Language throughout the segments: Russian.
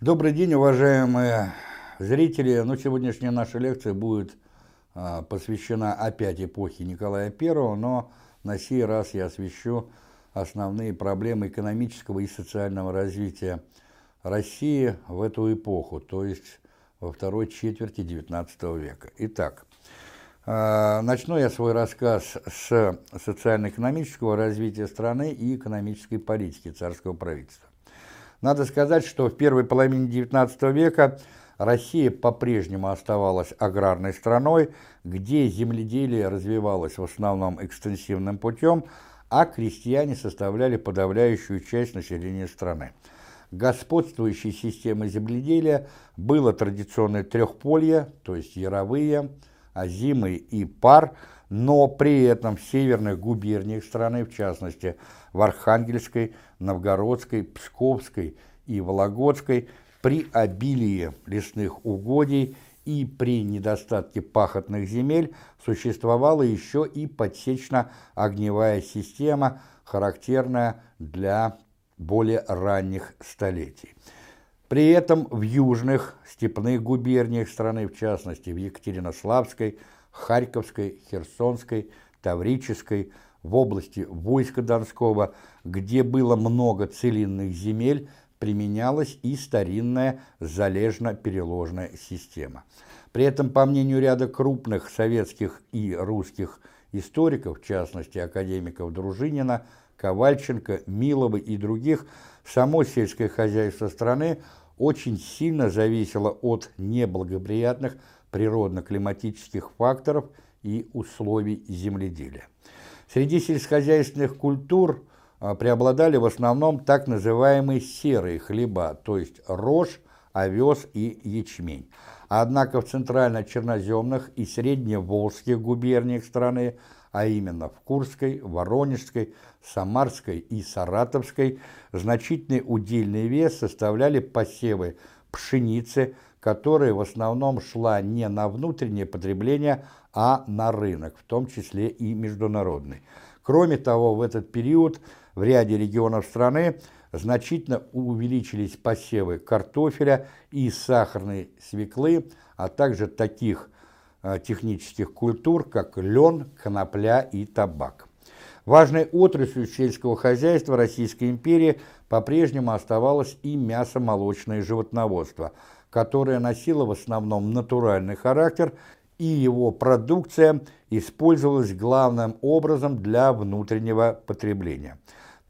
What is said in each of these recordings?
Добрый день, уважаемые зрители. Ну, сегодняшняя наша лекция будет а, посвящена опять эпохе Николая I, но на сей раз я освещу основные проблемы экономического и социального развития России в эту эпоху, то есть во второй четверти XIX века. Итак, а, начну я свой рассказ с социально-экономического развития страны и экономической политики царского правительства. Надо сказать, что в первой половине XIX века Россия по-прежнему оставалась аграрной страной, где земледелие развивалось в основном экстенсивным путем, а крестьяне составляли подавляющую часть населения страны. Господствующей системой земледелия было традиционное трехполье, то есть яровые, озимый и пар – но при этом в северных губерниях страны, в частности в Архангельской, Новгородской, Псковской и Вологодской, при обилии лесных угодий и при недостатке пахотных земель существовала еще и подсечно-огневая система, характерная для более ранних столетий. При этом в южных степных губерниях страны, в частности в Екатеринославской, Харьковской, Херсонской, Таврической, в области войска Донского, где было много целинных земель, применялась и старинная залежно-переложная система. При этом, по мнению ряда крупных советских и русских историков, в частности академиков Дружинина, Ковальченко, Милова и других, само сельское хозяйство страны очень сильно зависело от неблагоприятных природно-климатических факторов и условий земледелия. Среди сельскохозяйственных культур а, преобладали в основном так называемые серые хлеба, то есть рожь, овес и ячмень. Однако в центрально-черноземных и средневолжских губерниях страны, а именно в Курской, Воронежской, Самарской и Саратовской, значительный удельный вес составляли посевы пшеницы, которая в основном шла не на внутреннее потребление, а на рынок, в том числе и международный. Кроме того, в этот период в ряде регионов страны значительно увеличились посевы картофеля и сахарной свеклы, а также таких э, технических культур, как лен, конопля и табак. Важной отраслью сельского хозяйства Российской империи по-прежнему оставалось и мясо-молочное животноводство – которая носила в основном натуральный характер, и его продукция использовалась главным образом для внутреннего потребления.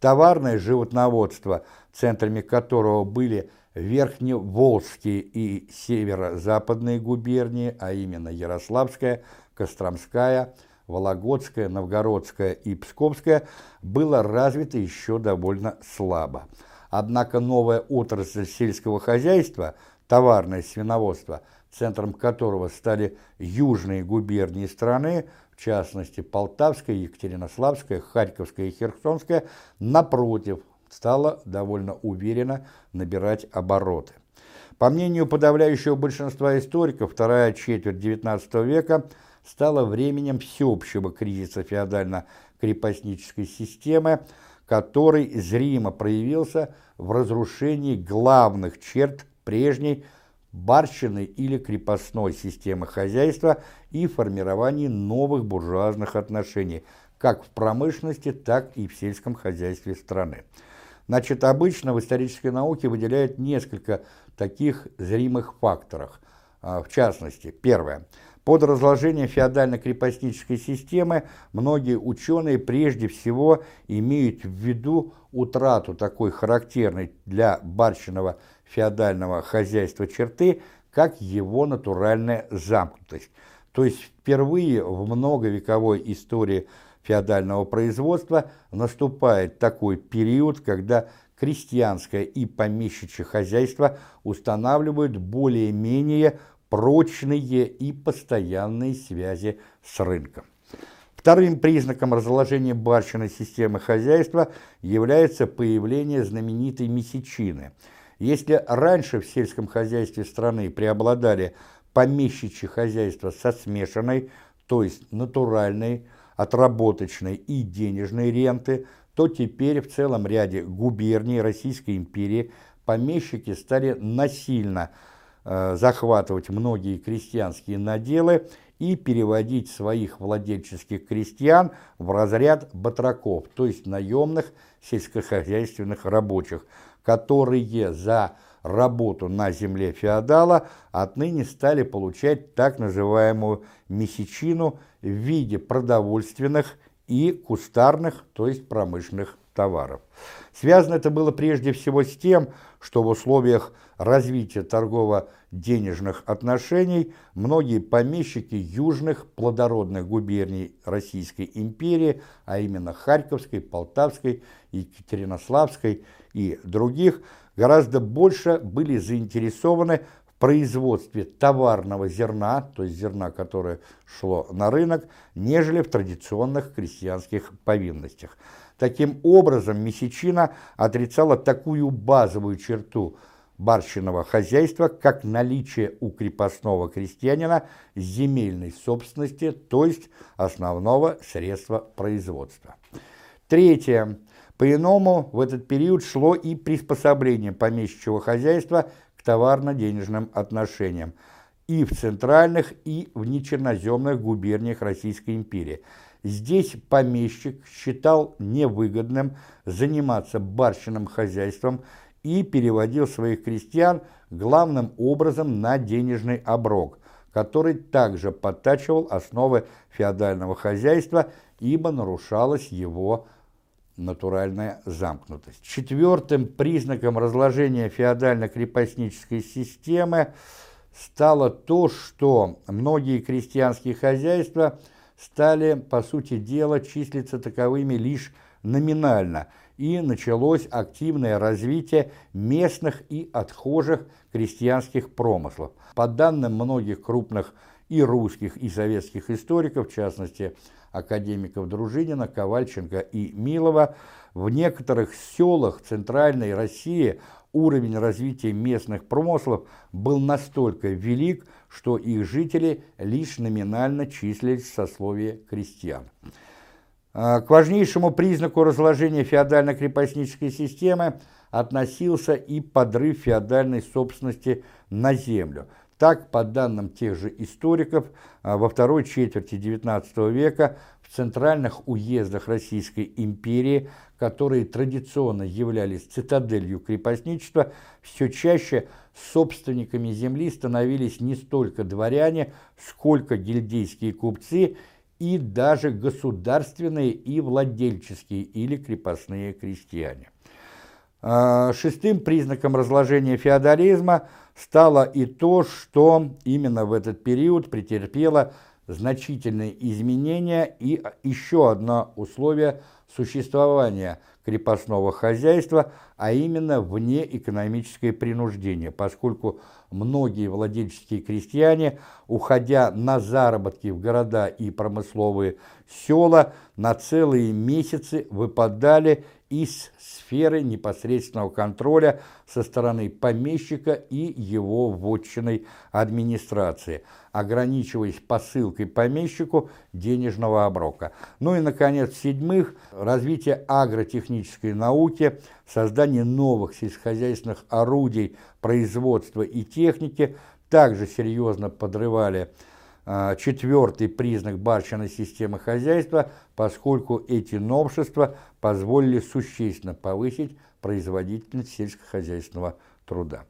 Товарное животноводство, центрами которого были Верхневолжские и северо-западные губернии, а именно Ярославская, Костромская, Вологодская, Новгородская и Псковская, было развито еще довольно слабо. Однако новая отрасль сельского хозяйства – товарное свиноводство, центром которого стали южные губернии страны, в частности Полтавская, Екатеринославская, Харьковская и Херсонская, напротив, стала довольно уверенно набирать обороты. По мнению подавляющего большинства историков, вторая четверть XIX века стала временем всеобщего кризиса феодально-крепостнической системы, который зримо проявился в разрушении главных черт прежней барщины или крепостной системы хозяйства и формировании новых буржуазных отношений, как в промышленности, так и в сельском хозяйстве страны. Значит, обычно в исторической науке выделяют несколько таких зримых факторов. А, в частности, первое. Под разложение феодально-крепостнической системы многие ученые прежде всего имеют в виду утрату такой характерной для барщиного феодального хозяйства черты, как его натуральная замкнутость. То есть впервые в многовековой истории феодального производства наступает такой период, когда крестьянское и помещичье хозяйство устанавливают более-менее прочные и постоянные связи с рынком. Вторым признаком разложения барщиной системы хозяйства является появление знаменитой месячины – если раньше в сельском хозяйстве страны преобладали помещичьи хозяйства со смешанной, то есть натуральной, отработочной и денежной ренты, то теперь в целом ряде губерний Российской империи помещики стали насильно э, захватывать многие крестьянские наделы и переводить своих владельческих крестьян в разряд батраков, то есть наемных сельскохозяйственных рабочих, которые за работу на земле феодала отныне стали получать так называемую месячину в виде продовольственных и кустарных, то есть промышленных товаров. Связано это было прежде всего с тем, что в условиях развития торгово-денежных отношений многие помещики южных плодородных губерний Российской империи, а именно Харьковской, Полтавской, Екатеринославской и других, гораздо больше были заинтересованы в производстве товарного зерна, то есть зерна, которое шло на рынок, нежели в традиционных крестьянских повинностях. Таким образом, месячина отрицала такую базовую черту барщиного хозяйства, как наличие у крепостного крестьянина земельной собственности, то есть основного средства производства. Третье. По-иному в этот период шло и приспособление помещичьего хозяйства к товарно-денежным отношениям и в центральных, и в нечерноземных губерниях Российской империи. Здесь помещик считал невыгодным заниматься барщиным хозяйством и переводил своих крестьян главным образом на денежный оброк, который также подтачивал основы феодального хозяйства, ибо нарушалась его натуральная замкнутость. Четвертым признаком разложения феодально-крепостнической системы стало то, что многие крестьянские хозяйства стали, по сути дела, числиться таковыми лишь номинально, и началось активное развитие местных и отхожих крестьянских промыслов. По данным многих крупных и русских, и советских историков, в частности, академиков Дружинина, Ковальченко и Милова, в некоторых селах Центральной России уровень развития местных промыслов был настолько велик, что их жители лишь номинально числились в сословии крестьян. А, к важнейшему признаку разложения феодально-крепостнической системы относился и подрыв феодальной собственности на землю – так, по данным тех же историков, а, во второй четверти XIX века в центральных уездах Российской империи, которые традиционно являлись цитаделью крепостничества, все чаще собственниками земли становились не столько дворяне, сколько гильдейские купцы и даже государственные и владельческие или крепостные крестьяне. А, шестым признаком разложения феодализма – стало и то, что именно в этот период претерпело значительные изменения и еще одно условие существования крепостного хозяйства, а именно внеэкономическое принуждение, поскольку многие владельческие крестьяне, уходя на заработки в города и промысловые села, на целые месяцы выпадали из сферы непосредственного контроля со стороны помещика и его вотчиной администрации, ограничиваясь посылкой помещику денежного оброка. Ну и, наконец, в-седьмых, развитие агротехнической науки, создание новых сельскохозяйственных орудий производства и техники также серьезно подрывали а, четвертый признак барщиной системы хозяйства, поскольку эти новшества позволили существенно повысить производительность сельскохозяйственного труда.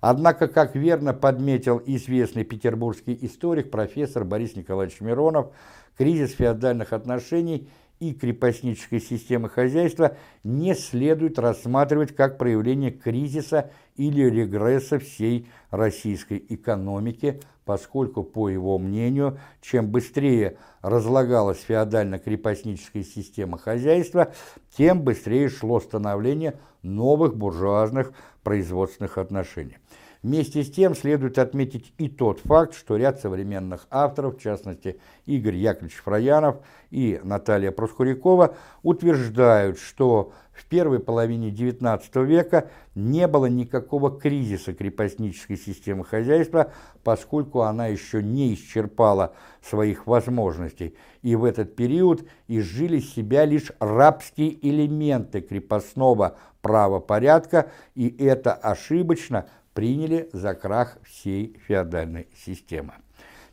Однако, как верно подметил известный петербургский историк профессор Борис Николаевич Миронов, кризис феодальных отношений и крепостнической системы хозяйства не следует рассматривать как проявление кризиса или регресса всей российской экономики, поскольку, по его мнению, чем быстрее разлагалась феодально-крепостническая система хозяйства, тем быстрее шло становление новых буржуазных производственных отношений. Вместе с тем следует отметить и тот факт, что ряд современных авторов, в частности Игорь Яковлевич Фраянов и Наталья Проскурякова, утверждают, что в первой половине XIX века не было никакого кризиса крепостнической системы хозяйства, поскольку она еще не исчерпала своих возможностей, и в этот период изжили себя лишь рабские элементы крепостного правопорядка, и это ошибочно приняли за крах всей феодальной системы.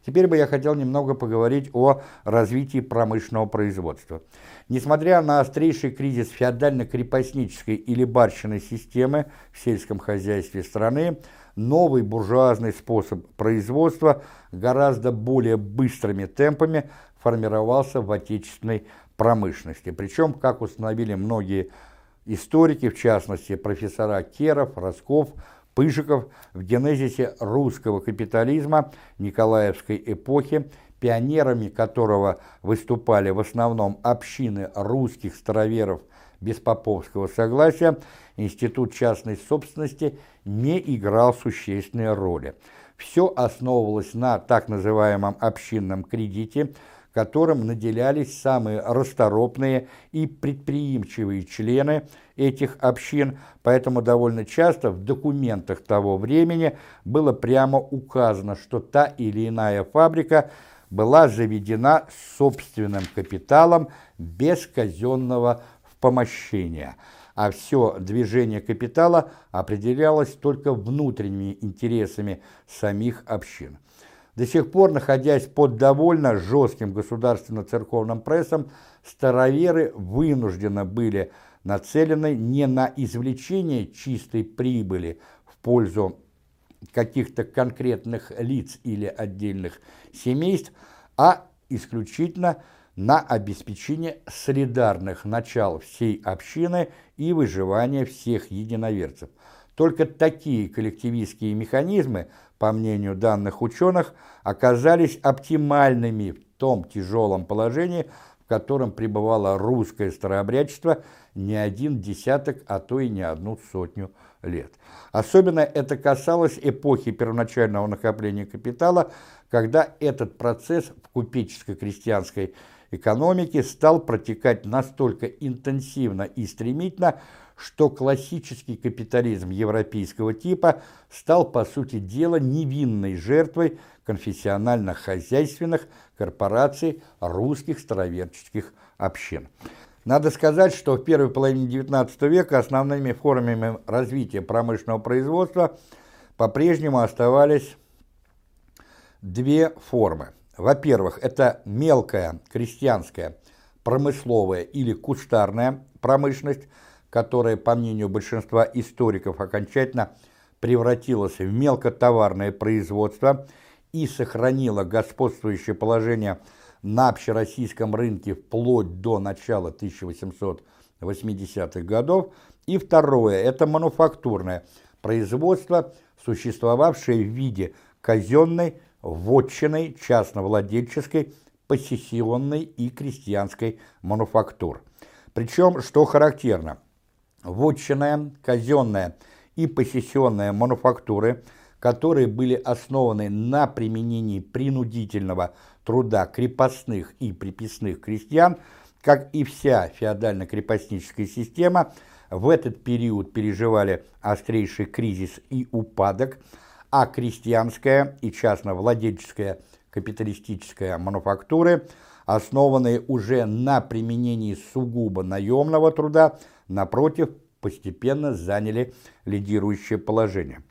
Теперь бы я хотел немного поговорить о развитии промышленного производства. Несмотря на острейший кризис феодально-крепостнической или барщиной системы в сельском хозяйстве страны, новый буржуазный способ производства гораздо более быстрыми темпами формировался в отечественной промышленности. Причем, как установили многие историки, в частности профессора Керов, Росков, Пыжиков в генезисе русского капитализма Николаевской эпохи, пионерами которого выступали в основном общины русских староверов без поповского согласия, институт частной собственности не играл существенной роли. Все основывалось на так называемом общинном кредите – которым наделялись самые расторопные и предприимчивые члены этих общин, поэтому довольно часто в документах того времени было прямо указано, что та или иная фабрика была заведена собственным капиталом без казенного впомощения, а все движение капитала определялось только внутренними интересами самих общин. До сих пор, находясь под довольно жестким государственно-церковным прессом, староверы вынуждены были нацелены не на извлечение чистой прибыли в пользу каких-то конкретных лиц или отдельных семейств, а исключительно на обеспечение солидарных начал всей общины и выживания всех единоверцев. Только такие коллективистские механизмы по мнению данных ученых, оказались оптимальными в том тяжелом положении, в котором пребывало русское старообрядчество не один десяток, а то и не одну сотню лет. Особенно это касалось эпохи первоначального накопления капитала, когда этот процесс в купеческо-крестьянской экономике стал протекать настолько интенсивно и стремительно, что классический капитализм европейского типа стал, по сути дела, невинной жертвой конфессионально-хозяйственных корпораций русских староверческих общин. Надо сказать, что в первой половине XIX века основными формами развития промышленного производства по-прежнему оставались две формы. Во-первых, это мелкая крестьянская промысловая или кустарная промышленность – которая, по мнению большинства историков, окончательно превратилась в мелкотоварное производство и сохранила господствующее положение на общероссийском рынке вплоть до начала 1880-х годов. И второе – это мануфактурное производство, существовавшее в виде казенной, вотчиной, частновладельческой, посессионной и крестьянской мануфактур. Причем, что характерно – вотчинная, казенная и посессионная мануфактуры, которые были основаны на применении принудительного труда крепостных и приписных крестьян, как и вся феодально-крепостническая система, в этот период переживали острейший кризис и упадок, а крестьянская и частно-владельческая капиталистическая мануфактуры, основанные уже на применении сугубо наемного труда, напротив, постепенно заняли лидирующее положение.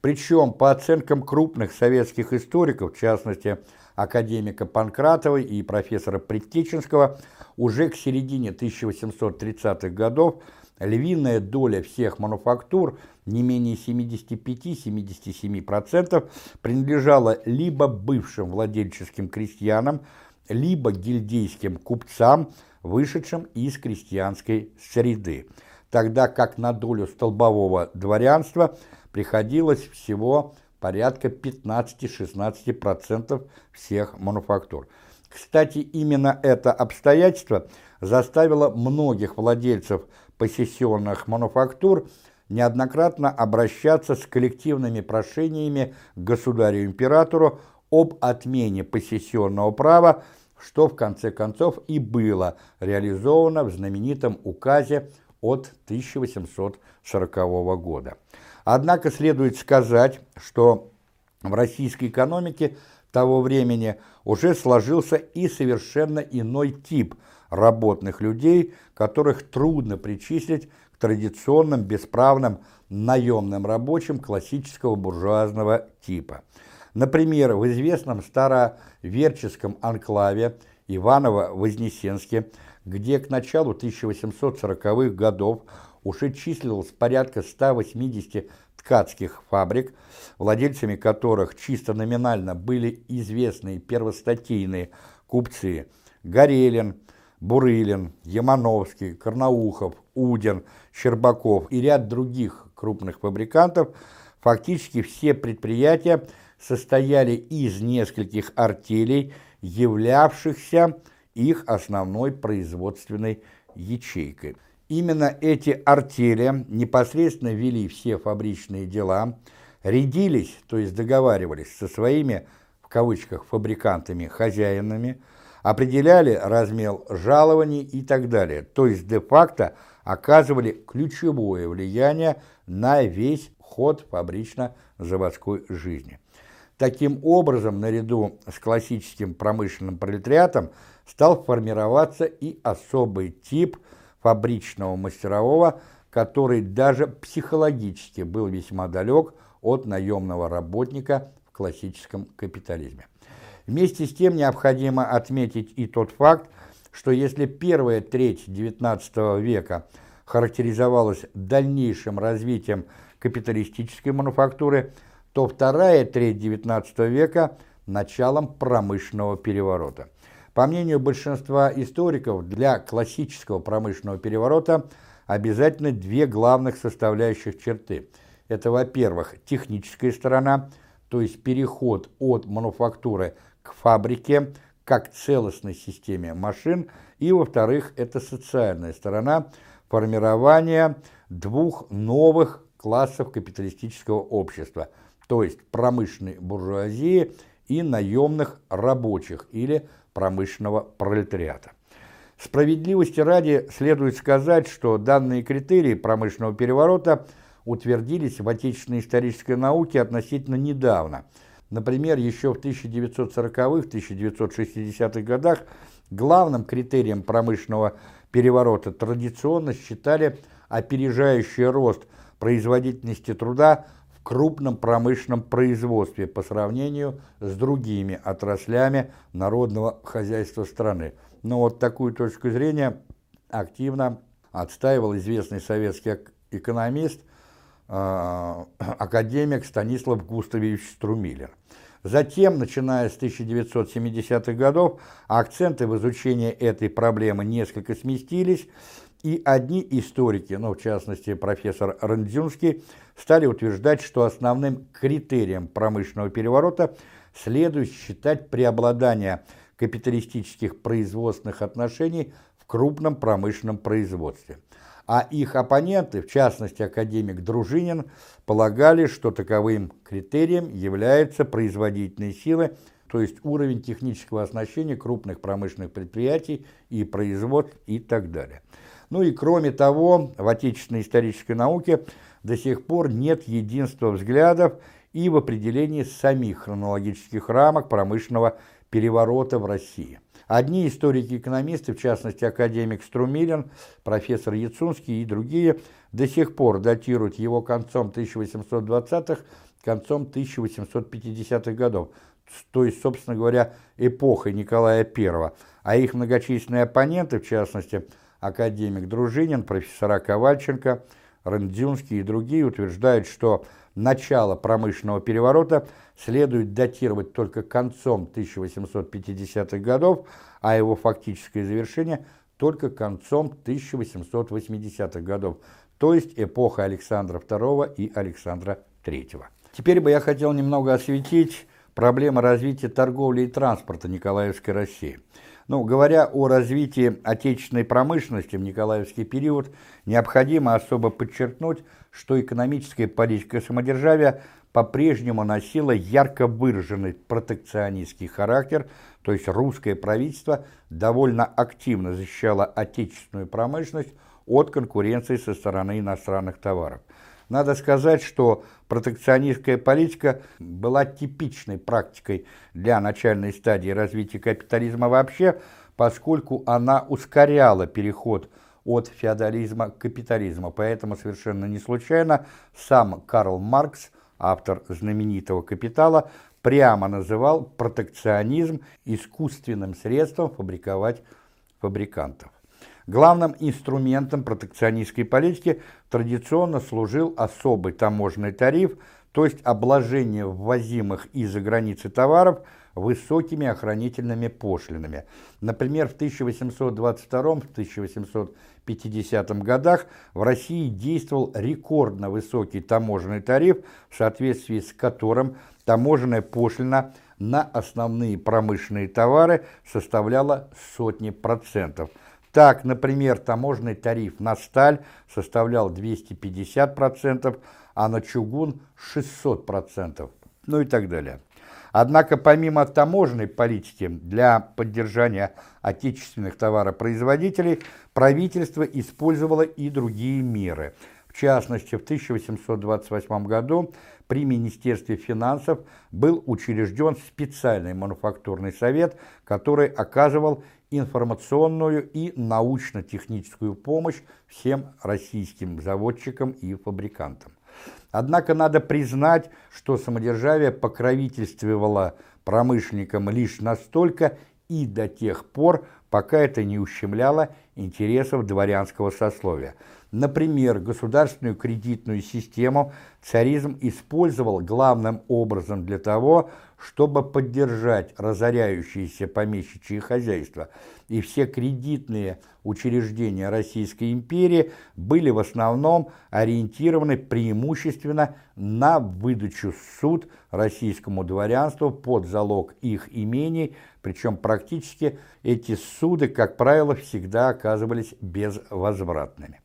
Причем, по оценкам крупных советских историков, в частности, академика Панкратова и профессора Предтеченского, уже к середине 1830-х годов львиная доля всех мануфактур, не менее 75-77%, принадлежала либо бывшим владельческим крестьянам, либо гильдейским купцам, вышедшим из крестьянской среды, тогда как на долю столбового дворянства приходилось всего порядка 15-16% всех мануфактур. Кстати, именно это обстоятельство заставило многих владельцев посессионных мануфактур неоднократно обращаться с коллективными прошениями государю-императору об отмене посессионного права, что в конце концов и было реализовано в знаменитом указе от 1840 года. Однако следует сказать, что в российской экономике того времени уже сложился и совершенно иной тип работных людей, которых трудно причислить к традиционным бесправным наемным рабочим классического буржуазного типа. Например, в известном староверческом анклаве Иваново-Вознесенске, где к началу 1840-х годов уже числилось порядка 180 ткацких фабрик, владельцами которых чисто номинально были известные первостатейные купцы Горелин, Бурылин, Ямановский, Карнаухов, Удин, Щербаков и ряд других крупных фабрикантов, фактически все предприятия состояли из нескольких артелей, являвшихся их основной производственной ячейкой. Именно эти артели непосредственно вели все фабричные дела, рядились, то есть договаривались со своими, в кавычках, фабрикантами, хозяинами, определяли размер жалований и так далее, то есть де-факто оказывали ключевое влияние на весь ход фабрично-заводской жизни. Таким образом, наряду с классическим промышленным пролетариатом стал формироваться и особый тип фабричного мастерового, который даже психологически был весьма далек от наемного работника в классическом капитализме. Вместе с тем необходимо отметить и тот факт, что если первая треть XIX века характеризовалась дальнейшим развитием капиталистической мануфактуры, то вторая треть XIX века – началом промышленного переворота. По мнению большинства историков, для классического промышленного переворота обязательно две главных составляющих черты. Это, во-первых, техническая сторона, то есть переход от мануфактуры к фабрике как целостной системе машин, и, во-вторых, это социальная сторона формирования двух новых классов капиталистического общества, то есть промышленной буржуазии и наемных рабочих или промышленного пролетариата. Справедливости ради следует сказать, что данные критерии промышленного переворота утвердились в отечественной исторической науке относительно недавно – Например, еще в 1940-1960-х годах главным критерием промышленного переворота традиционно считали опережающий рост производительности труда крупном промышленном производстве по сравнению с другими отраслями народного хозяйства страны. Но вот такую точку зрения активно отстаивал известный советский экономист – а, академик Станислав Густавович Струмилер. Затем, начиная с 1970-х годов, акценты в изучении этой проблемы несколько сместились, и одни историки, ну, в частности, профессор Рандзюнский, стали утверждать, что основным критерием промышленного переворота следует считать преобладание капиталистических производственных отношений в крупном промышленном производстве а их оппоненты, в частности академик Дружинин, полагали, что таковым критерием является производительные силы, то есть уровень технического оснащения крупных промышленных предприятий и производств и так далее. Ну и кроме того, в отечественной исторической науке до сих пор нет единства взглядов и в определении самих хронологических рамок промышленного переворота в России. Одни историки-экономисты, в частности академик Струмилин, профессор Яцунский и другие, до сих пор датируют его концом 1820-х, концом 1850-х годов, то есть, собственно говоря, эпохой Николая I, а их многочисленные оппоненты, в частности, академик Дружинин, профессора Ковальченко, Рандзюнский и другие утверждают, что начало промышленного переворота следует датировать только концом 1850-х годов, а его фактическое завершение только концом 1880-х годов, то есть эпоха Александра II и Александра III. Теперь бы я хотел немного осветить проблемы развития торговли и транспорта Николаевской России. Ну, говоря о развитии отечественной промышленности в Николаевский период, необходимо особо подчеркнуть, что экономическая политика самодержавия по-прежнему носила ярко выраженный протекционистский характер, то есть русское правительство довольно активно защищало отечественную промышленность от конкуренции со стороны иностранных товаров. Надо сказать, что протекционистская политика была типичной практикой для начальной стадии развития капитализма вообще, поскольку она ускоряла переход от феодализма к капитализму. Поэтому совершенно не случайно сам Карл Маркс, автор знаменитого «Капитала», прямо называл протекционизм искусственным средством фабриковать фабрикантов. Главным инструментом протекционистской политики традиционно служил особый таможенный тариф, то есть обложение ввозимых из-за границы товаров высокими охранительными пошлинами. Например, в 1822-1850 годах в России действовал рекордно высокий таможенный тариф, в соответствии с которым таможенная пошлина на основные промышленные товары составляла сотни процентов – так, например, таможенный тариф на сталь составлял 250%, а на чугун 600%, ну и так далее. Однако помимо таможенной политики для поддержания отечественных товаропроизводителей, правительство использовало и другие меры. В частности, в 1828 году при Министерстве финансов был учрежден специальный мануфактурный совет, который оказывал информационную и научно-техническую помощь всем российским заводчикам и фабрикантам. Однако надо признать, что самодержавие покровительствовало промышленникам лишь настолько и до тех пор, пока это не ущемляло интересов дворянского сословия. Например, государственную кредитную систему царизм использовал главным образом для того, чтобы поддержать разоряющиеся помещичьи хозяйства, и все кредитные учреждения Российской империи были в основном ориентированы преимущественно на выдачу суд российскому дворянству под залог их имений, причем практически эти суды, как правило, всегда оказывались безвозвратными.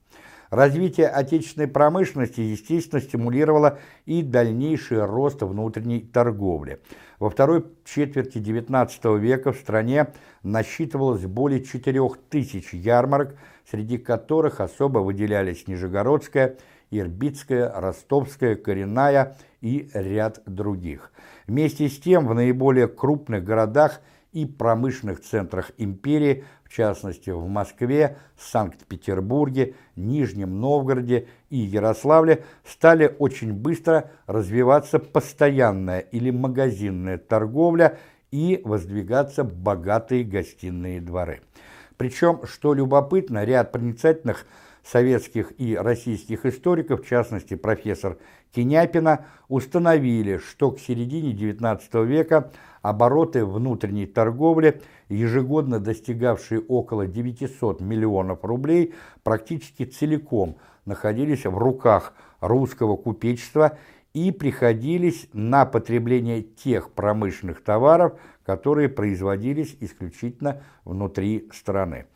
Развитие отечественной промышленности, естественно, стимулировало и дальнейший рост внутренней торговли. Во второй четверти XIX века в стране насчитывалось более 4000 ярмарок, среди которых особо выделялись Нижегородская, Ирбитская, Ростовская, Коренная и ряд других. Вместе с тем в наиболее крупных городах и промышленных центрах империи в частности в Москве, Санкт-Петербурге, Нижнем Новгороде и Ярославле, стали очень быстро развиваться постоянная или магазинная торговля и воздвигаться богатые гостиные дворы. Причем, что любопытно, ряд проницательных советских и российских историков, в частности профессор Теняпина, установили, что к середине XIX века обороты внутренней торговли, ежегодно достигавшие около 900 миллионов рублей, практически целиком находились в руках русского купечества и приходились на потребление тех промышленных товаров, которые производились исключительно внутри страны.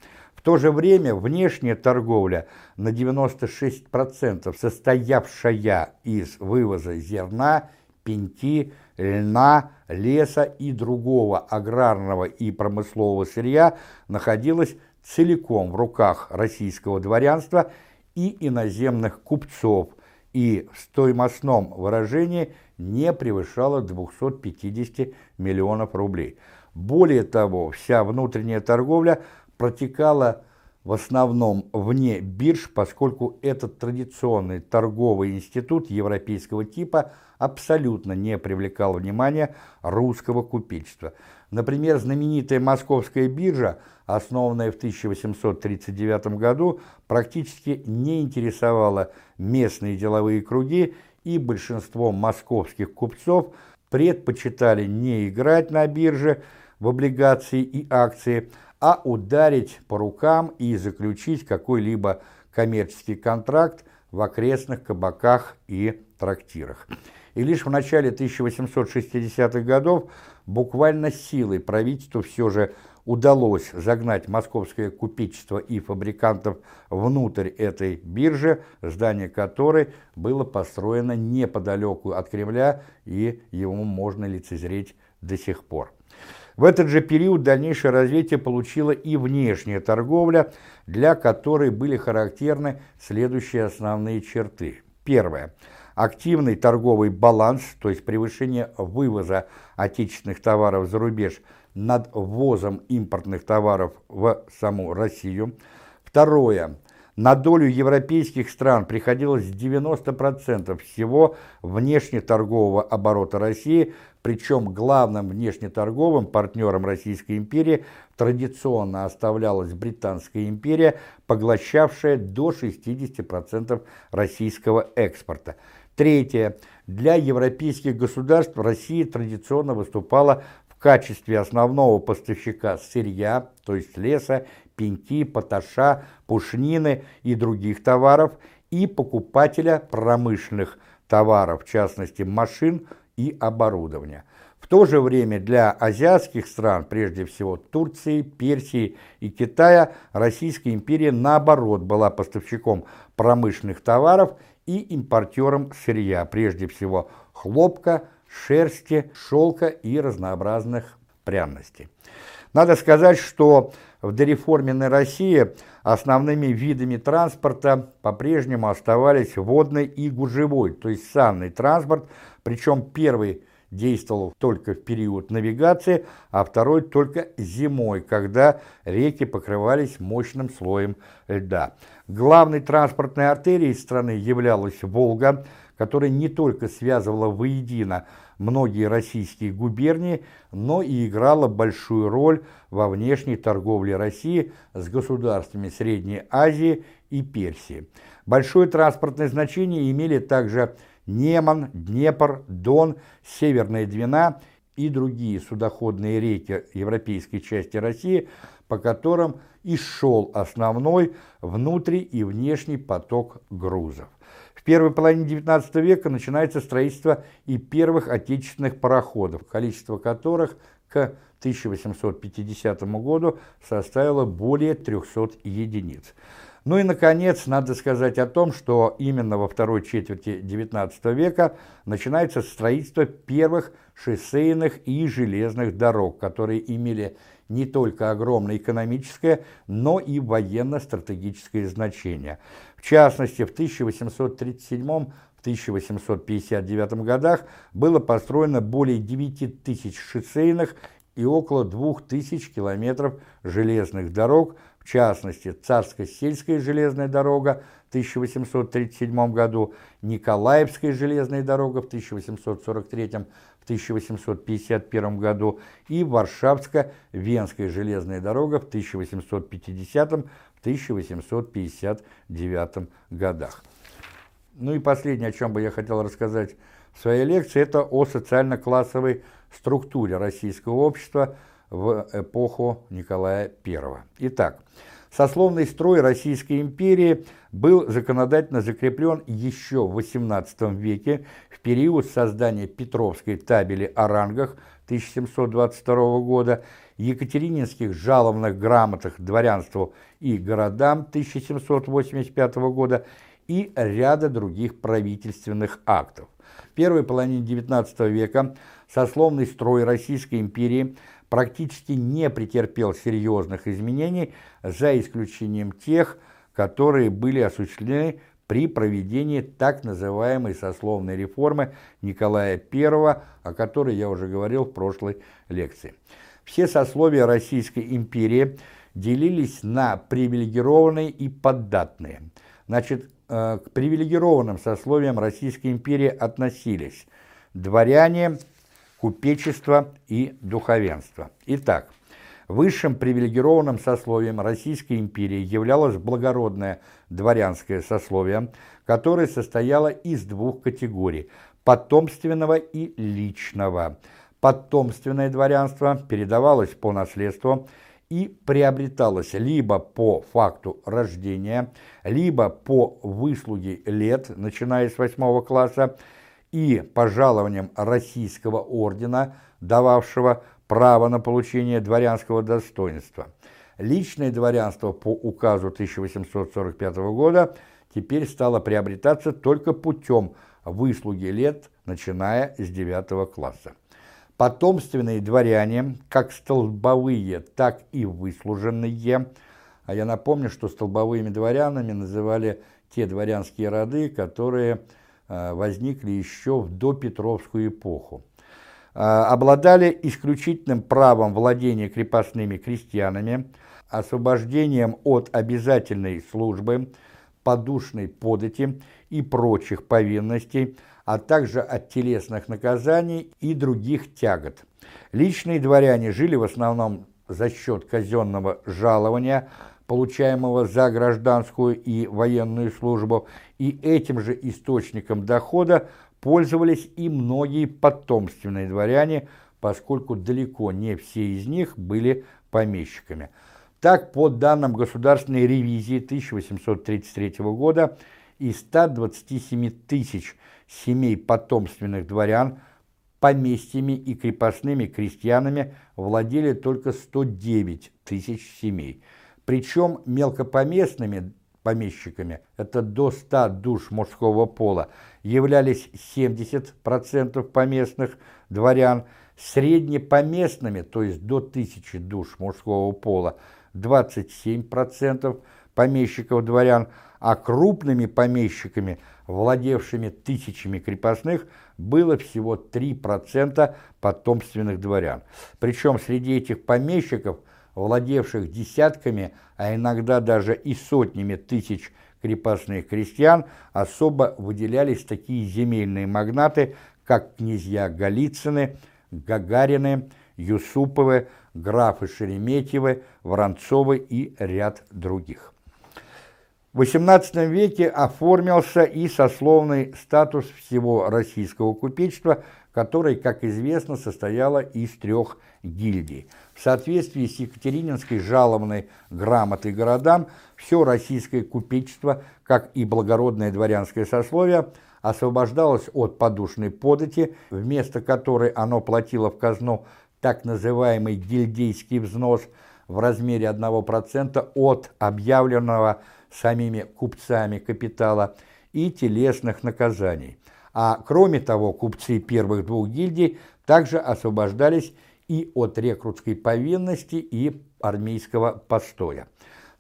То же время внешняя торговля на 96% состоявшая из вывоза зерна, пеньки, льна, леса и другого аграрного и промыслового сырья находилась целиком в руках российского дворянства и иноземных купцов и в стоимостном выражении не превышала 250 миллионов рублей. Более того, вся внутренняя торговля протекала в основном вне бирж, поскольку этот традиционный торговый институт европейского типа абсолютно не привлекал внимания русского купечества. Например, знаменитая московская биржа, основанная в 1839 году, практически не интересовала местные деловые круги, и большинство московских купцов предпочитали не играть на бирже в облигации и акции, а ударить по рукам и заключить какой-либо коммерческий контракт в окрестных кабаках и трактирах. И лишь в начале 1860-х годов буквально силой правительству все же удалось загнать московское купечество и фабрикантов внутрь этой биржи, здание которой было построено неподалеку от Кремля, и его можно лицезреть до сих пор. В этот же период дальнейшее развитие получила и внешняя торговля, для которой были характерны следующие основные черты. Первое. Активный торговый баланс, то есть превышение вывоза отечественных товаров за рубеж над ввозом импортных товаров в саму Россию. Второе. На долю европейских стран приходилось 90% всего внешнеторгового оборота России, причем главным внешнеторговым партнером Российской империи традиционно оставлялась Британская империя, поглощавшая до 60% российского экспорта. Третье. Для европейских государств Россия традиционно выступала в качестве основного поставщика сырья, то есть леса, пеньки, поташа, пушнины и других товаров, и покупателя промышленных товаров, в частности машин и оборудования. В то же время для азиатских стран, прежде всего Турции, Персии и Китая, Российская империя наоборот была поставщиком промышленных товаров и импортером сырья, прежде всего хлопка, шерсти, шелка и разнообразных пряностей. Надо сказать, что в дореформенной России основными видами транспорта по-прежнему оставались водный и гужевой, то есть санный транспорт, причем первый действовал только в период навигации, а второй только зимой, когда реки покрывались мощным слоем льда. Главной транспортной артерией страны являлась Волга, которая не только связывала воедино многие российские губернии, но и играла большую роль во внешней торговле России с государствами Средней Азии и Персии. Большое транспортное значение имели также Неман, Днепр, Дон, Северная Двина и другие судоходные реки европейской части России, по которым и шел основной внутренний и внешний поток грузов первой половине XIX века начинается строительство и первых отечественных пароходов, количество которых к 1850 году составило более 300 единиц. Ну и, наконец, надо сказать о том, что именно во второй четверти XIX века начинается строительство первых шоссейных и железных дорог, которые имели не только огромное экономическое, но и военно-стратегическое значение. В частности, в 1837-1859 годах было построено более 9 тысяч шоссейных и около 2000 километров железных дорог, в частности, Царско-сельская железная дорога в 1837 году, Николаевская железная дорога в 1843 году, 1851 году и Варшавско-Венская железная дорога в 1850-1859 годах. Ну и последнее, о чем бы я хотел рассказать в своей лекции, это о социально-классовой структуре российского общества в эпоху Николая I. Итак, Сословный строй Российской империи был законодательно закреплен еще в XVIII веке в период создания Петровской табели о рангах 1722 года, Екатерининских жалобных грамотах дворянству и городам 1785 года и ряда других правительственных актов. В первой половине XIX века сословный строй Российской империи – практически не претерпел серьезных изменений, за исключением тех, которые были осуществлены при проведении так называемой сословной реформы Николая I, о которой я уже говорил в прошлой лекции. Все сословия Российской империи делились на привилегированные и поддатные. Значит, э, к привилегированным сословиям Российской империи относились дворяне, купечество и духовенство. Итак, высшим привилегированным сословием Российской империи являлось благородное дворянское сословие, которое состояло из двух категорий – потомственного и личного. Потомственное дворянство передавалось по наследству и приобреталось либо по факту рождения, либо по выслуге лет, начиная с восьмого класса, и пожалованием российского ордена, дававшего право на получение дворянского достоинства. Личное дворянство по указу 1845 года теперь стало приобретаться только путем выслуги лет, начиная с 9 класса. Потомственные дворяне, как столбовые, так и выслуженные, а я напомню, что столбовыми дворянами называли те дворянские роды, которые возникли еще в допетровскую эпоху. Э, обладали исключительным правом владения крепостными крестьянами, освобождением от обязательной службы, подушной подати и прочих повинностей, а также от телесных наказаний и других тягот. Личные дворяне жили в основном за счет казенного жалования, получаемого за гражданскую и военную службу, и этим же источником дохода пользовались и многие потомственные дворяне, поскольку далеко не все из них были помещиками. Так, по данным Государственной ревизии 1833 года, из 127 тысяч семей потомственных дворян поместьями и крепостными крестьянами владели только 109 тысяч семей. Причем мелкопоместными помещиками, это до 100 душ мужского пола, являлись 70% поместных дворян, среднепоместными, то есть до 1000 душ мужского пола, 27% помещиков дворян, а крупными помещиками, владевшими тысячами крепостных, было всего 3% потомственных дворян. Причем среди этих помещиков, владевших десятками, а иногда даже и сотнями тысяч крепостных крестьян особо выделялись такие земельные магнаты, как князья Голицыны, Гагарины, Юсуповы, графы Шереметьевы, Воронцовы и ряд других. В XVIII веке оформился и сословный статус всего российского купечества, который, как известно, состояло из трех гильдий. В соответствии с Екатерининской жалованной грамотой городам, все российское купечество, как и благородное дворянское сословие, освобождалось от подушной подати, вместо которой оно платило в казну так называемый гильдейский взнос в размере 1% от объявленного самими купцами капитала и телесных наказаний. А кроме того, купцы первых двух гильдий также освобождались и от рекрутской повинности и армейского постоя.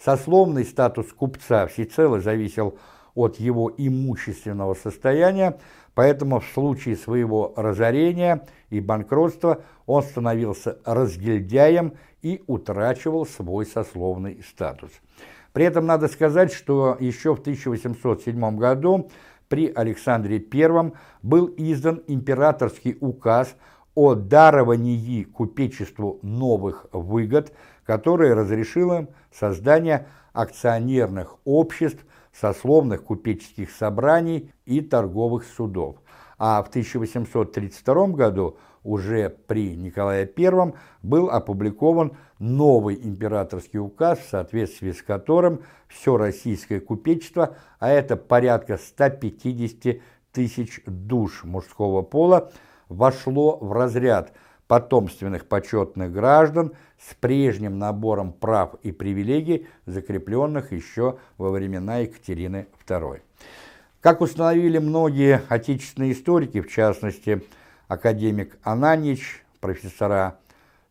Сословный статус купца всецело зависел от его имущественного состояния, поэтому в случае своего разорения и банкротства он становился разгильдяем и утрачивал свой сословный статус. При этом надо сказать, что еще в 1807 году при Александре I был издан императорский указ о даровании купечеству новых выгод, который разрешил им создание акционерных обществ, сословных купеческих собраний и торговых судов. А в 1832 году уже при Николае I был опубликован новый императорский указ, в соответствии с которым все российское купечество, а это порядка 150 тысяч душ мужского пола, вошло в разряд потомственных почетных граждан с прежним набором прав и привилегий, закрепленных еще во времена Екатерины II. Как установили многие отечественные историки, в частности, академик Ананич, профессора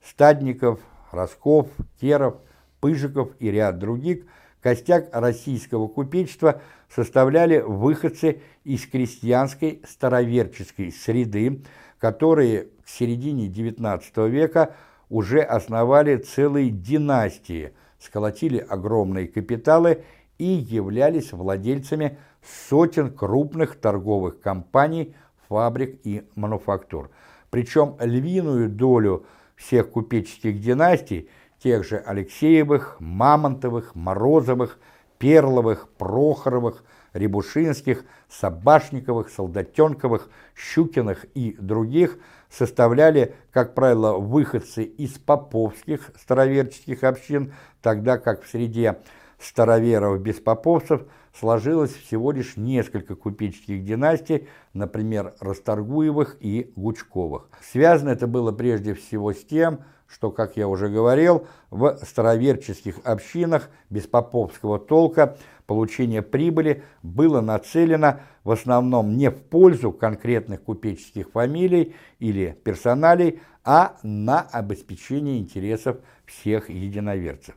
Стадников, Росков, Керов, Пыжиков и ряд других, костяк российского купечества составляли выходцы из крестьянской староверческой среды, которые к середине XIX века уже основали целые династии, сколотили огромные капиталы и являлись владельцами сотен крупных торговых компаний, фабрик и мануфактур. Причем львиную долю всех купеческих династий, тех же Алексеевых, Мамонтовых, Морозовых, Перловых, Прохоровых, Рябушинских, Собашниковых, Солдатенковых, Щукиных и других составляли, как правило, выходцы из поповских староверческих общин, тогда как в среде староверов-беспоповцев сложилось всего лишь несколько купеческих династий, например, Расторгуевых и Гучковых. Связано это было прежде всего с тем, что, как я уже говорил, в староверческих общинах беспоповского толка получение прибыли было нацелено в основном не в пользу конкретных купеческих фамилий или персоналей, а на обеспечение интересов всех единоверцев.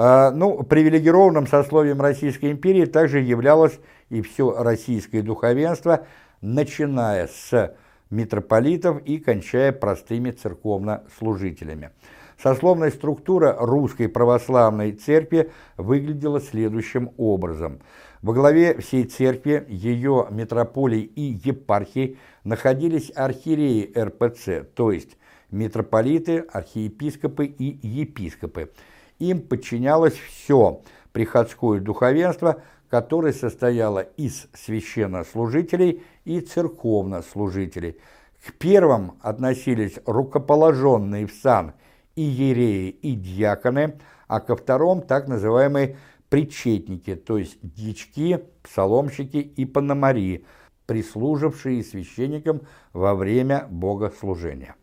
А, ну, привилегированным сословием Российской империи также являлось и все российское духовенство, начиная с митрополитов и кончая простыми церковнослужителями. Сословная структура русской православной церкви выглядела следующим образом. Во главе всей церкви, ее метрополий и епархий находились архиереи РПЦ, то есть митрополиты, архиепископы и епископы. Им подчинялось все приходское духовенство, которое состояло из священнослужителей и церковнослужителей. К первым относились рукоположенные в сан иереи и дьяконы, а ко втором так называемые причетники, то есть дьячки, псаломщики и пономари, прислужившие священникам во время богослужения.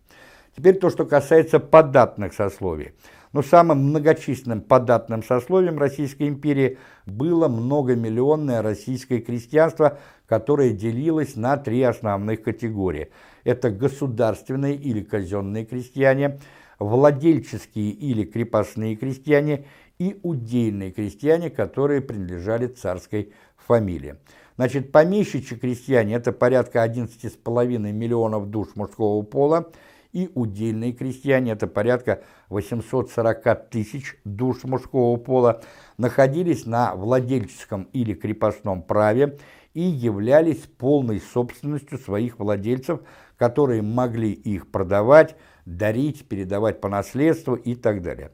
Теперь то, что касается податных сословий. Но самым многочисленным податным сословием Российской империи было многомиллионное российское крестьянство, которое делилось на три основных категории. Это государственные или казенные крестьяне, владельческие или крепостные крестьяне и удельные крестьяне, которые принадлежали царской фамилии. Значит, помещичьи крестьяне – это порядка 11,5 миллионов душ мужского пола, и удельные крестьяне, это порядка 840 тысяч душ мужского пола, находились на владельческом или крепостном праве и являлись полной собственностью своих владельцев, которые могли их продавать, дарить, передавать по наследству и так далее.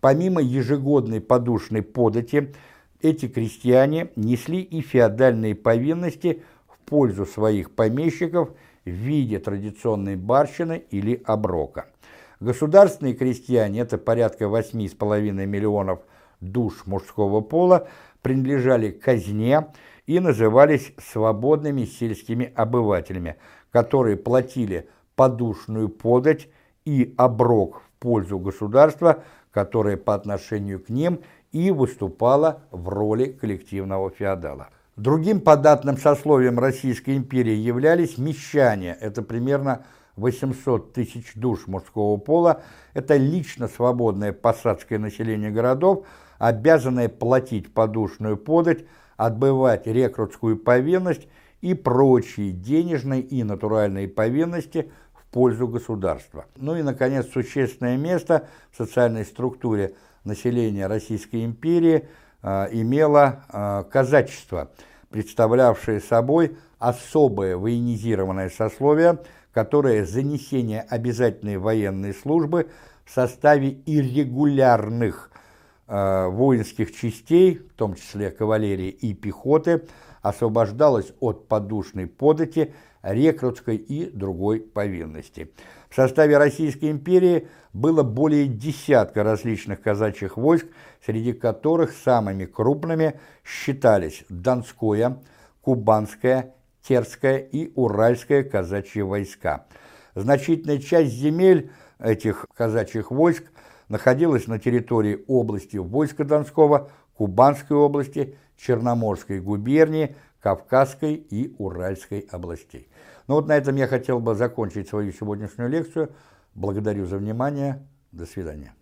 Помимо ежегодной подушной подати, эти крестьяне несли и феодальные повинности в пользу своих помещиков – в виде традиционной барщины или оброка. Государственные крестьяне, это порядка 8,5 миллионов душ мужского пола, принадлежали казне и назывались свободными сельскими обывателями, которые платили подушную подать и оброк в пользу государства, которое по отношению к ним и выступало в роли коллективного феодала. Другим податным сословием Российской империи являлись мещане, это примерно 800 тысяч душ мужского пола, это лично свободное посадское население городов, обязанное платить подушную подать, отбывать рекрутскую повинность и прочие денежные и натуральные повинности в пользу государства. Ну и, наконец, существенное место в социальной структуре населения Российской империи имело а, казачество – представлявшие собой особое военизированное сословие, которое занесение обязательной военной службы в составе иррегулярных э, воинских частей, в том числе кавалерии и пехоты, освобождалось от подушной подати, рекрутской и другой повинности. В составе Российской империи было более десятка различных казачьих войск, среди которых самыми крупными считались Донское, Кубанское, Терское и Уральское казачьи войска. Значительная часть земель этих казачьих войск находилась на территории области войска Донского, Кубанской области, Черноморской губернии, Кавказской и Уральской областей. Ну вот на этом я хотел бы закончить свою сегодняшнюю лекцию. Благодарю за внимание. До свидания.